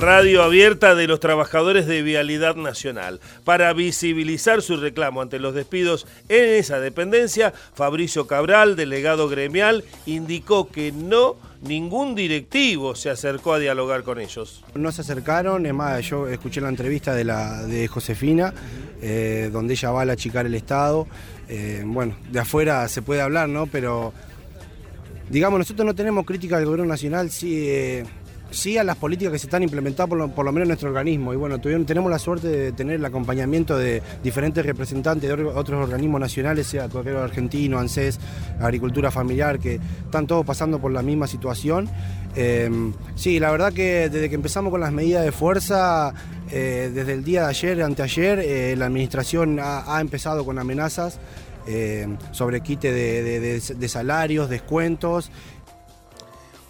Radio abierta de los trabajadores de Vialidad Nacional. Para visibilizar su reclamo ante los despidos en esa dependencia, Fabricio Cabral, delegado gremial, indicó que no ningún directivo se acercó a dialogar con ellos. No se acercaron, es más, yo escuché la entrevista de, la, de Josefina, eh, donde ella va a achicar el Estado. Eh, bueno, de afuera se puede hablar, ¿no? Pero, digamos, nosotros no tenemos crítica del gobierno nacional, sí... Eh, sí a las políticas que se están implementando por lo, menos en nuestro organismo. Y bueno, tenemos la suerte de tener el acompañamiento de diferentes representantes de otros organismos nacionales, sea Correo Argentino, ANSES, Agricultura Familiar, que están todos pasando por la misma situación. Em, sí, la verdad que desde que empezamos con las medidas de fuerza, eh, desde el día de ayer, anteayer, eh, la administración ha, empezado con amenazas. Eh, sobre quite de salarios, descuentos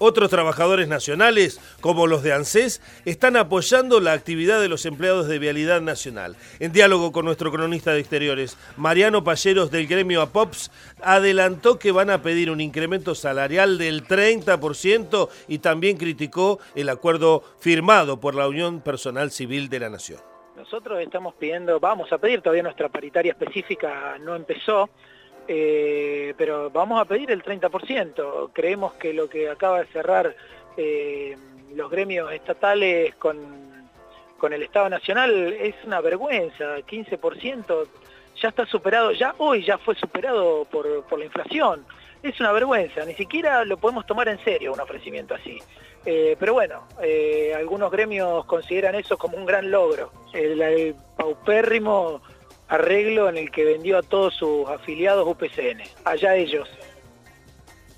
otros trabajadores nacionales, como los de ANSES, están apoyando la actividad de los empleados de Vialidad Nacional. En diálogo con nuestro cronista de exteriores, Mariano Palleros del gremio APOPS adelantó que van a pedir un incremento salarial del 30% y también criticó el acuerdo firmado por la Unión Personal Civil de la Nación. Nosotros estamos pidiendo, vamos a pedir, todavía nuestra paritaria específica no empezó, eh, pero vamos a pedir el 30%. Creemos que lo que acaba de cerrar eh, los gremios estatales con, con el Estado Nacional es una vergüenza, 15% ya está superado, ya hoy ya fue superado por, por la inflación. Es una vergüenza, ni siquiera lo podemos tomar en serio un ofrecimiento así. Eh, pero bueno, algunos gremios consideran eso como un gran logro. el paupérrimo arreglo en el que vendió a todos sus afiliados UPCN. Allá ellos.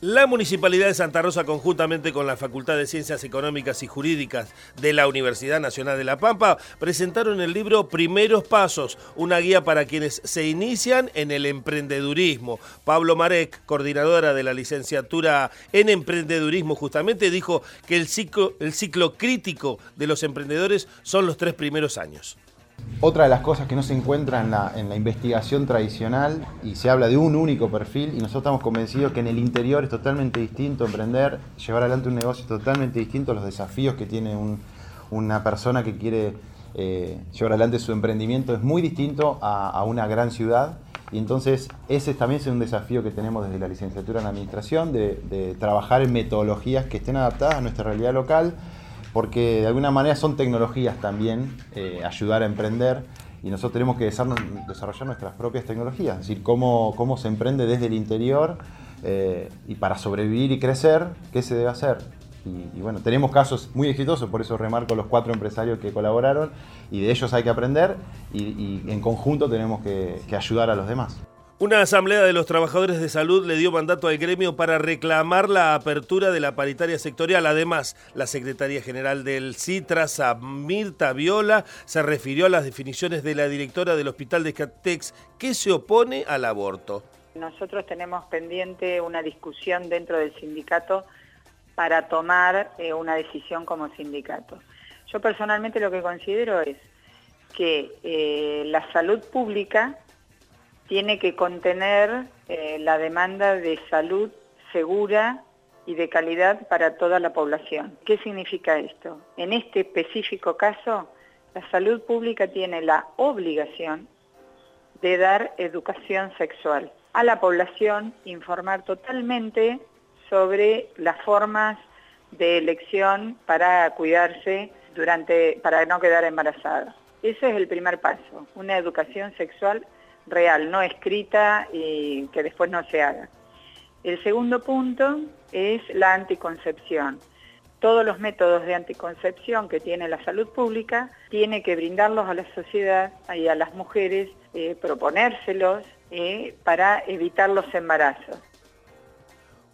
La Municipalidad de Santa Rosa, conjuntamente con la Facultad de Ciencias Económicas y Jurídicas de la Universidad Nacional de La Pampa, presentaron el libro Primeros Pasos, una guía para quienes se inician en el emprendedurismo. Pablo Marek, coordinadora de la licenciatura en emprendedurismo, justamente dijo que el ciclo, el ciclo crítico de los emprendedores son los tres primeros años. Otra de las cosas que no se encuentra en la, investigación tradicional, y se habla de un único perfil, y nosotros estamos convencidos que en el interior es totalmente distinto emprender, llevar adelante un negocio totalmente distinto, los desafíos que tiene una persona que quiere eh, llevar adelante su emprendimiento es muy distinto a, una gran ciudad. Y entonces ese también es un desafío que tenemos desde la licenciatura en Administración, de trabajar en metodologías que estén adaptadas a nuestra realidad local, porque de alguna manera son tecnologías también, eh, ayudar a emprender, y nosotros tenemos que desarrollar nuestras propias tecnologías, es decir, cómo, cómo se emprende desde el interior eh, y para sobrevivir y crecer, qué se debe hacer. Y, bueno, tenemos casos muy exitosos, por eso remarco los cuatro empresarios que colaboraron, y de ellos hay que aprender, y, en conjunto tenemos que ayudar a los demás. Una asamblea de los trabajadores de salud le dio mandato al gremio para reclamar la apertura de la paritaria sectorial. Además, la secretaria general del CITRAS, Mirta Viola, se refirió a las definiciones de la directora del hospital de Catex que se opone al aborto. Nosotros tenemos pendiente una discusión dentro del sindicato para tomar eh, una decisión como sindicato. Yo personalmente lo que considero es que eh, la salud pública tiene que contener eh, la demanda de salud segura y de calidad para toda la población. ¿Qué significa esto? En este específico caso, la salud pública tiene la obligación de dar educación sexual a la población, informar totalmente sobre las formas de elección para cuidarse durante, para no quedar embarazada. Ese es el primer paso, una educación sexual real, no escrita y que después no se haga. El segundo punto es la anticoncepción. Todos los métodos de anticoncepción que tiene la salud pública tiene que brindarlos a la sociedad y a las mujeres, eh, proponérselos eh, para evitar los embarazos.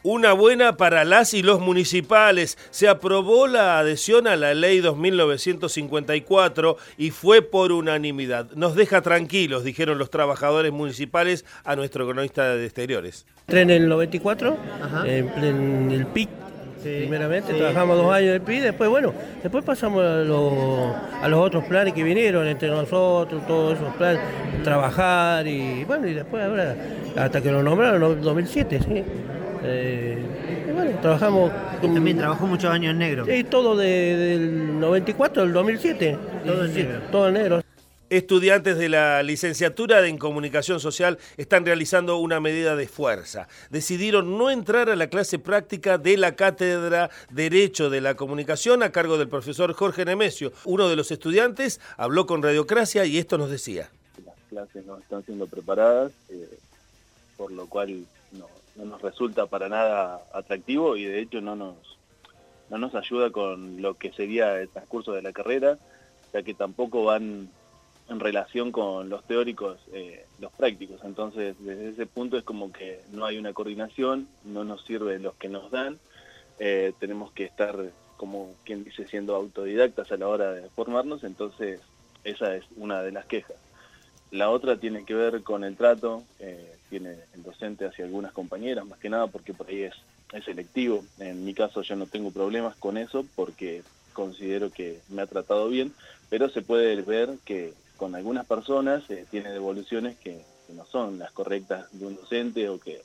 Una buena para las y los municipales. Se aprobó la adhesión a la ley 2954 y fue por unanimidad. Nos deja tranquilos, dijeron los trabajadores municipales a nuestro cronista de exteriores. Entré en el 94, en, el PIC, primeramente, trabajamos dos años de PI, después, bueno, después pasamos a, los otros planes que vinieron entre nosotros, todos esos planes, trabajar y bueno, y después ahora, hasta que lo nombraron en 2007, ¿sí? Eh, bueno, trabajamos... También trabajó muchos años en negro. Sí, todo del 94 al 2007. Todo en negro. Todo en negro. Estudiantes de la licenciatura en comunicación social están realizando una medida de fuerza. Decidieron no entrar a la clase práctica de la cátedra Derecho de la Comunicación a cargo del profesor Jorge Nemesio. Uno de los estudiantes habló con Radiocracia y esto nos decía. Las clases no están siendo preparadas, eh, por lo cual no, nos resulta para nada atractivo y de hecho no nos, no nos ayuda con lo que sería el transcurso de la carrera, ya que tampoco van en relación con los teóricos, eh, los prácticos. Entonces, desde ese punto es como que no hay una coordinación, no nos sirven los que nos dan, eh, tenemos que estar, como quien dice, siendo autodidactas a la hora de formarnos, entonces esa es una de las quejas. La otra tiene que ver con el trato, eh, tiene el docente hacia algunas compañeras, más que nada porque por ahí es, es selectivo. En mi caso yo no tengo problemas con eso porque considero que me ha tratado bien, pero se puede ver que con algunas personas eh, tiene devoluciones que, no son las correctas de un docente o que,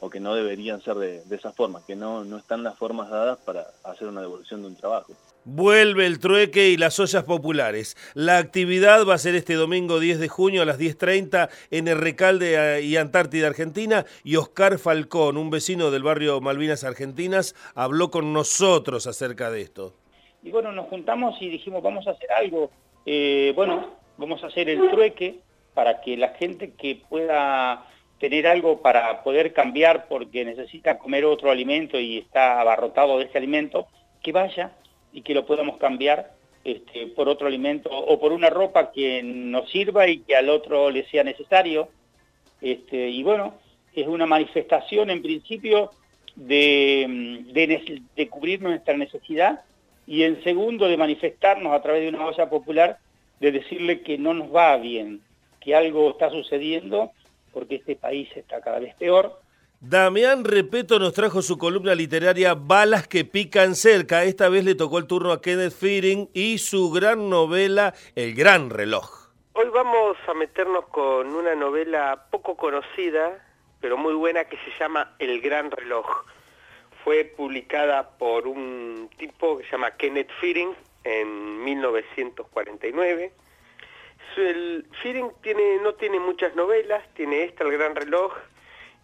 o que no deberían ser de, esa forma, que no, no están las formas dadas para hacer una devolución de un trabajo. Vuelve el trueque y las ollas populares. La actividad va a ser este domingo 10 de junio a las 10.30 en el Recalde eh, y Antártida Argentina y Oscar Falcón, un vecino del barrio Malvinas Argentinas, habló con nosotros acerca de esto. Y bueno, nos juntamos y dijimos, vamos a hacer algo. Eh, bueno, vamos a hacer el trueque para que la gente que pueda tener algo para poder cambiar porque necesita comer otro alimento y está abarrotado de ese alimento, que vaya y que lo podamos cambiar este, por otro alimento o por una ropa que nos sirva y que al otro le sea necesario. Este, y bueno, es una manifestación en principio de, de, cubrir nuestra necesidad y en segundo de manifestarnos a través de una olla popular de decirle que no nos va bien, que algo está sucediendo porque este país está cada vez peor. Damián Repeto nos trajo su columna literaria Balas que pican cerca. Esta vez le tocó el turno a Kenneth Fearing y su gran novela El Gran Reloj. Hoy vamos a meternos con una novela poco conocida, pero muy buena, que se llama El Gran Reloj. Fue publicada por un tipo que se llama Kenneth Fearing, en 1949. El Fearing no tiene muchas novelas, tiene esta, El Gran Reloj,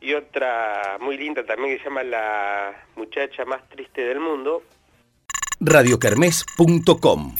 y otra muy linda también que se llama La muchacha más triste del mundo. radiocarmes.com